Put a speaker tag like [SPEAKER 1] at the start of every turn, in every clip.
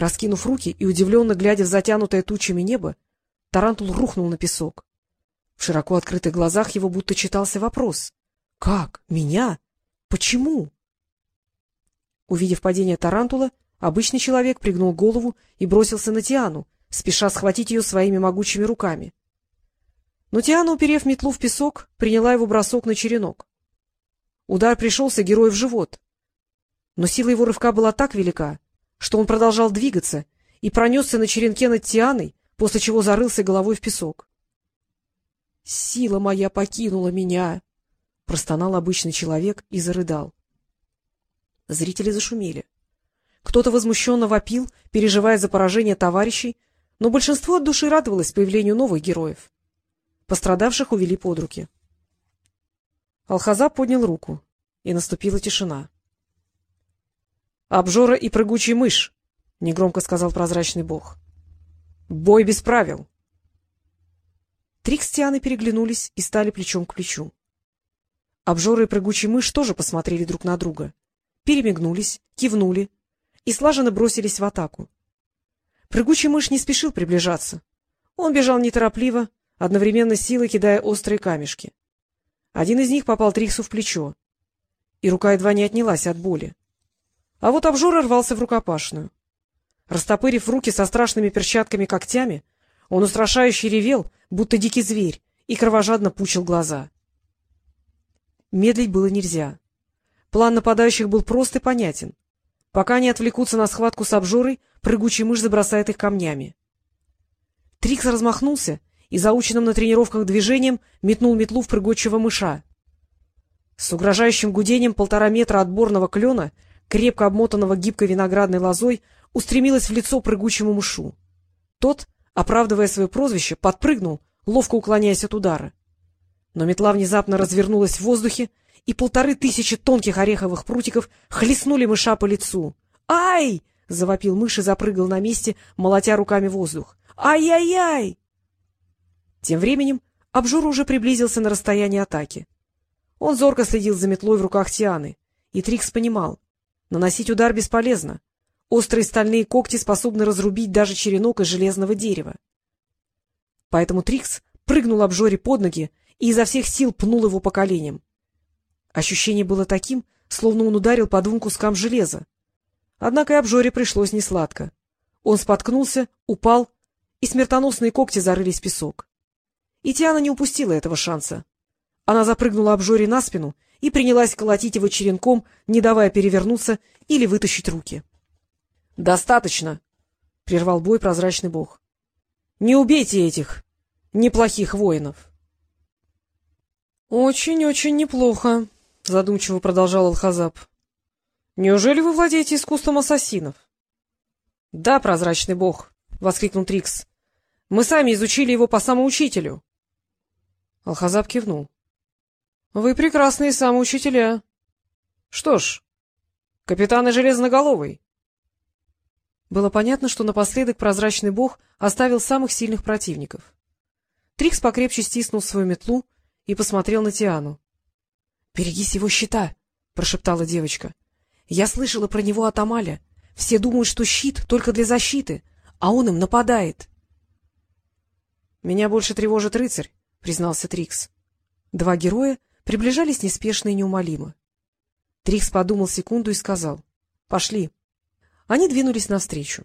[SPEAKER 1] Раскинув руки и удивленно глядя в затянутое тучами небо, Тарантул рухнул на песок. В широко открытых глазах его будто читался вопрос. — Как? Меня? Почему? Увидев падение Тарантула, обычный человек пригнул голову и бросился на Тиану, спеша схватить ее своими могучими руками. Но Тиана, уперев метлу в песок, приняла его бросок на черенок. Удар пришелся герою в живот. Но сила его рывка была так велика, что он продолжал двигаться и пронесся на черенке над Тианой, после чего зарылся головой в песок. — Сила моя покинула меня! — простонал обычный человек и зарыдал. Зрители зашумели. Кто-то возмущенно вопил, переживая за поражение товарищей, но большинство от души радовалось появлению новых героев. Пострадавших увели под руки. Алхаза поднял руку, и наступила тишина. — Обжора и прыгучий мышь! — негромко сказал прозрачный бог. Бой без правил. Трикс с Тианой переглянулись и стали плечом к плечу. Обжоры и прыгучий мышь тоже посмотрели друг на друга, перемигнулись, кивнули и слаженно бросились в атаку. Прыгучий мышь не спешил приближаться. Он бежал неторопливо, одновременно силой кидая острые камешки. Один из них попал Триксу в плечо, и рука едва не отнялась от боли. А вот обжора рвался в рукопашную. Растопырив руки со страшными перчатками-когтями, он устрашающе ревел, будто дикий зверь, и кровожадно пучил глаза. Медлить было нельзя. План нападающих был прост и понятен. Пока они отвлекутся на схватку с обжорой, прыгучий мышь забросает их камнями. Трикс размахнулся и заученным на тренировках движением метнул метлу в прыгучего мыша. С угрожающим гудением полтора метра отборного клена, крепко обмотанного гибкой виноградной лозой, устремилась в лицо прыгучему мышу. Тот, оправдывая свое прозвище, подпрыгнул, ловко уклоняясь от удара. Но метла внезапно развернулась в воздухе, и полторы тысячи тонких ореховых прутиков хлестнули мыша по лицу. «Ай!» — завопил мышь и запрыгал на месте, молотя руками воздух. «Ай-яй-яй!» Тем временем обжор уже приблизился на расстояние атаки. Он зорко следил за метлой в руках Тианы, и Трикс понимал — наносить удар бесполезно. Острые стальные когти способны разрубить даже черенок из железного дерева. Поэтому Трикс прыгнул обжоре под ноги и изо всех сил пнул его по коленям. Ощущение было таким, словно он ударил по двум кускам железа. Однако и обжоре пришлось несладко. Он споткнулся, упал, и смертоносные когти зарылись в песок. И Тиана не упустила этого шанса. Она запрыгнула обжоре на спину и принялась колотить его черенком, не давая перевернуться или вытащить руки. — Достаточно! — прервал бой прозрачный бог. — Не убейте этих неплохих воинов! Очень, — Очень-очень неплохо, — задумчиво продолжал Алхазаб. — Неужели вы владеете искусством ассасинов? — Да, прозрачный бог, — воскликнул Трикс. — Мы сами изучили его по самоучителю. Алхазаб кивнул. — Вы прекрасные самоучителя. — Что ж, капитан и железноголовый, было понятно, что напоследок прозрачный бог оставил самых сильных противников. Трикс покрепче стиснул свою метлу и посмотрел на Тиану. — Берегись его щита! — прошептала девочка. — Я слышала про него от Амаля. Все думают, что щит только для защиты, а он им нападает. — Меня больше тревожит рыцарь, — признался Трикс. Два героя приближались неспешно и неумолимо. Трикс подумал секунду и сказал. — Пошли. — они двинулись навстречу.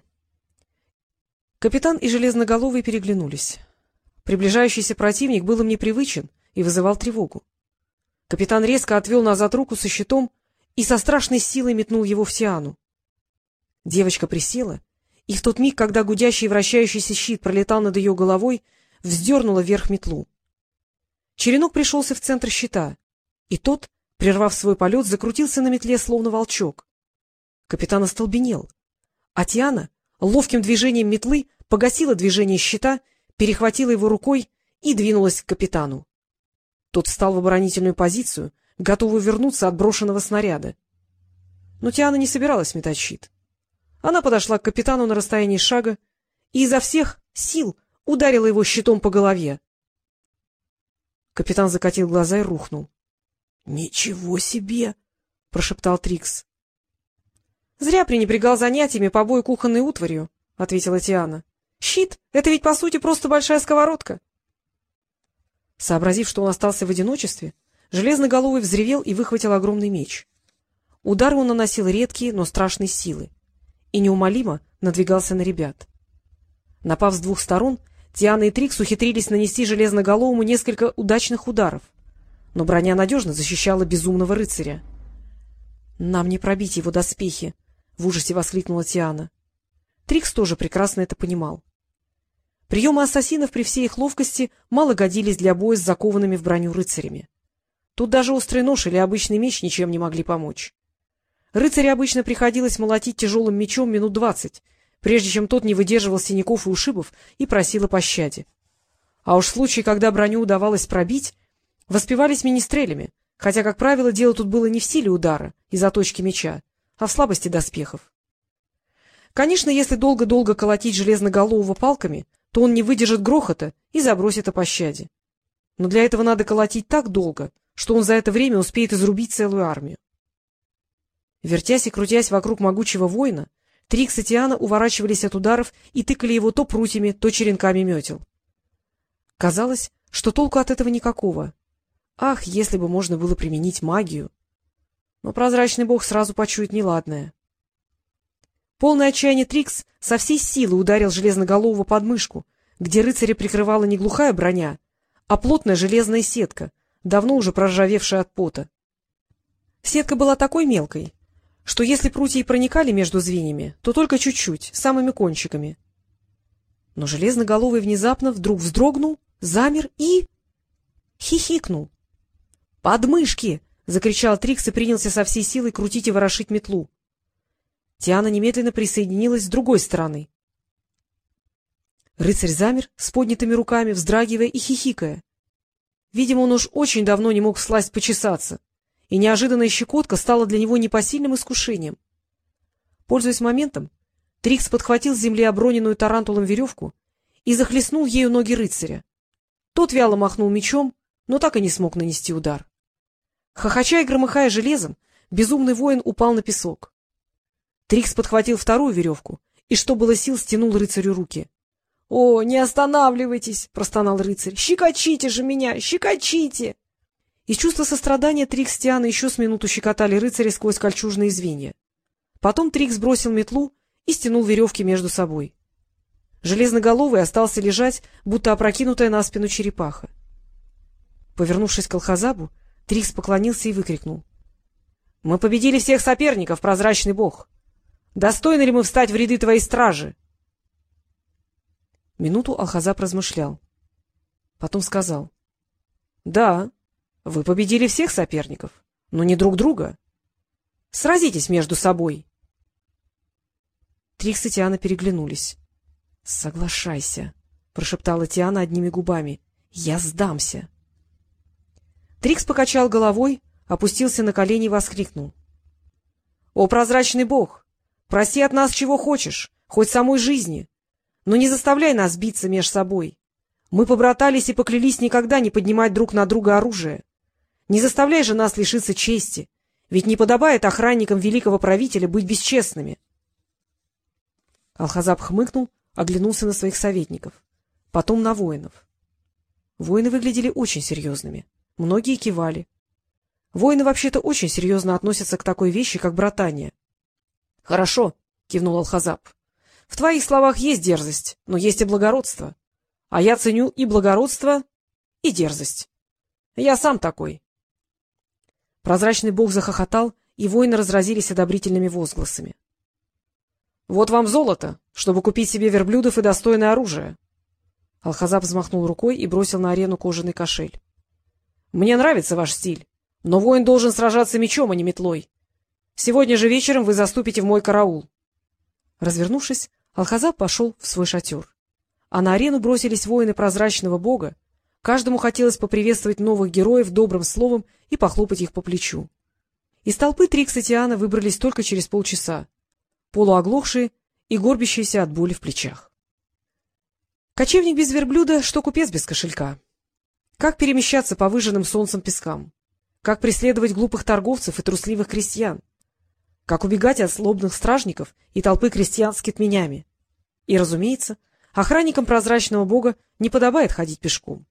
[SPEAKER 1] Капитан и Железноголовый переглянулись. Приближающийся противник был им непривычен и вызывал тревогу. Капитан резко отвел назад руку со щитом и со страшной силой метнул его в Тиану. Девочка присела, и в тот миг, когда гудящий и вращающийся щит пролетал над ее головой, вздернула вверх метлу. Черенок пришелся в центр щита, и тот, прервав свой полет, закрутился на метле, словно волчок. Капитан остолбенел. А Тиана ловким движением метлы погасила движение щита, перехватила его рукой и двинулась к капитану. Тот встал в оборонительную позицию, готовый вернуться от брошенного снаряда. Но Тиана не собиралась метать щит. Она подошла к капитану на расстоянии шага и изо всех сил ударила его щитом по голове. Капитан закатил глаза и рухнул. — Ничего себе! — прошептал Трикс. — Зря пренебрегал занятиями по бою кухонной утварью, — ответила Тиана. — Щит — это ведь, по сути, просто большая сковородка. Сообразив, что он остался в одиночестве, Железноголовый взревел и выхватил огромный меч. Удары он наносил редкие, но страшные силы, и неумолимо надвигался на ребят. Напав с двух сторон, Тиана и Трикс ухитрились нанести Железноголовому несколько удачных ударов, но броня надежно защищала безумного рыцаря. — Нам не пробить его доспехи! — в ужасе воскликнула Тиана. Трикс тоже прекрасно это понимал. Приемы ассасинов при всей их ловкости мало годились для боя с закованными в броню рыцарями. Тут даже острый нож или обычный меч ничем не могли помочь. Рыцарю обычно приходилось молотить тяжелым мечом минут двадцать, прежде чем тот не выдерживал синяков и ушибов и просил о пощаде. А уж в случае, когда броню удавалось пробить, воспевались министрелями, хотя, как правило, дело тут было не в силе удара и заточки меча, а в слабости доспехов. Конечно, если долго-долго колотить железноголового палками, то он не выдержит грохота и забросит о пощаде. Но для этого надо колотить так долго, что он за это время успеет изрубить целую армию. Вертясь и крутясь вокруг могучего воина, Трикс и Тиана уворачивались от ударов и тыкали его то прутьями, то черенками метел. Казалось, что толку от этого никакого. Ах, если бы можно было применить магию! Но прозрачный бог сразу почует неладное. Полное отчаяние Трикс со всей силы ударил железноголового подмышку, где рыцаря прикрывала не глухая броня, а плотная железная сетка, давно уже проржавевшая от пота. Сетка была такой мелкой, что если прутья и проникали между звеньями, то только чуть-чуть, самыми кончиками. Но железноголовый внезапно вдруг вздрогнул, замер и... хихикнул. «Подмышки!» — закричал Трикс и принялся со всей силой крутить и ворошить метлу. Тиана немедленно присоединилась с другой стороны. Рыцарь замер с поднятыми руками, вздрагивая и хихикая. Видимо, он уж очень давно не мог всласть почесаться, и неожиданная щекотка стала для него непосильным искушением. Пользуясь моментом, Трикс подхватил с земли оброненную тарантулом веревку и захлестнул ею ноги рыцаря. Тот вяло махнул мечом, но так и не смог нанести удар. Хохоча и громыхая железом, безумный воин упал на песок. Трикс подхватил вторую веревку и, что было сил, стянул рыцарю руки. — О, не останавливайтесь! — простонал рыцарь. — Щекочите же меня! Щекочите! Из чувства сострадания Трикс Тиана еще с минуту щекотали рыцаря сквозь кольчужные звенья. Потом Трикс бросил метлу и стянул веревки между собой. Железноголовый остался лежать, будто опрокинутая на спину черепаха. Повернувшись к Алхазабу, Трикс поклонился и выкрикнул. — Мы победили всех соперников, прозрачный бог! Достойны ли мы встать в ряды твоей стражи? — Минуту Алхазап размышлял. Потом сказал. — Да, вы победили всех соперников, но не друг друга. Сразитесь между собой. Трикс и Тиана переглянулись. — Соглашайся, — прошептала Тиана одними губами. — Я сдамся. Трикс покачал головой, опустился на колени и воскликнул. — О, прозрачный бог! Проси от нас чего хочешь, хоть самой жизни. Но не заставляй нас биться меж собой. Мы побратались и поклялись никогда не поднимать друг на друга оружие. Не заставляй же нас лишиться чести, ведь не подобает охранникам великого правителя быть бесчестными. Алхазаб хмыкнул, оглянулся на своих советников, потом на воинов. Воины выглядели очень серьезными, многие кивали. Воины вообще-то очень серьезно относятся к такой вещи, как братание. — Хорошо, — кивнул Алхазаб. В твоих словах есть дерзость, но есть и благородство. А я ценю и благородство, и дерзость. Я сам такой. Прозрачный бог захохотал, и воины разразились одобрительными возгласами. — Вот вам золото, чтобы купить себе верблюдов и достойное оружие. Алхазаб взмахнул рукой и бросил на арену кожаный кошель. — Мне нравится ваш стиль, но воин должен сражаться мечом, а не метлой. Сегодня же вечером вы заступите в мой караул. Развернувшись, Алхазаб пошел в свой шатер. А на арену бросились воины прозрачного бога. Каждому хотелось поприветствовать новых героев добрым словом и похлопать их по плечу. Из толпы Трикс и Тиана выбрались только через полчаса, полуоглохшие и горбящиеся от боли в плечах. Кочевник без верблюда, что купец без кошелька. Как перемещаться по выжженным солнцем пескам? Как преследовать глупых торговцев и трусливых крестьян? как убегать от злобных стражников и толпы крестьян с китменями. И, разумеется, охранникам прозрачного бога не подобает ходить пешком.